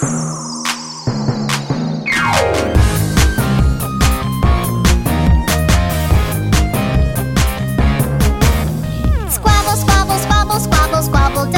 Squabble, squabble, squabble, squabble, squabble,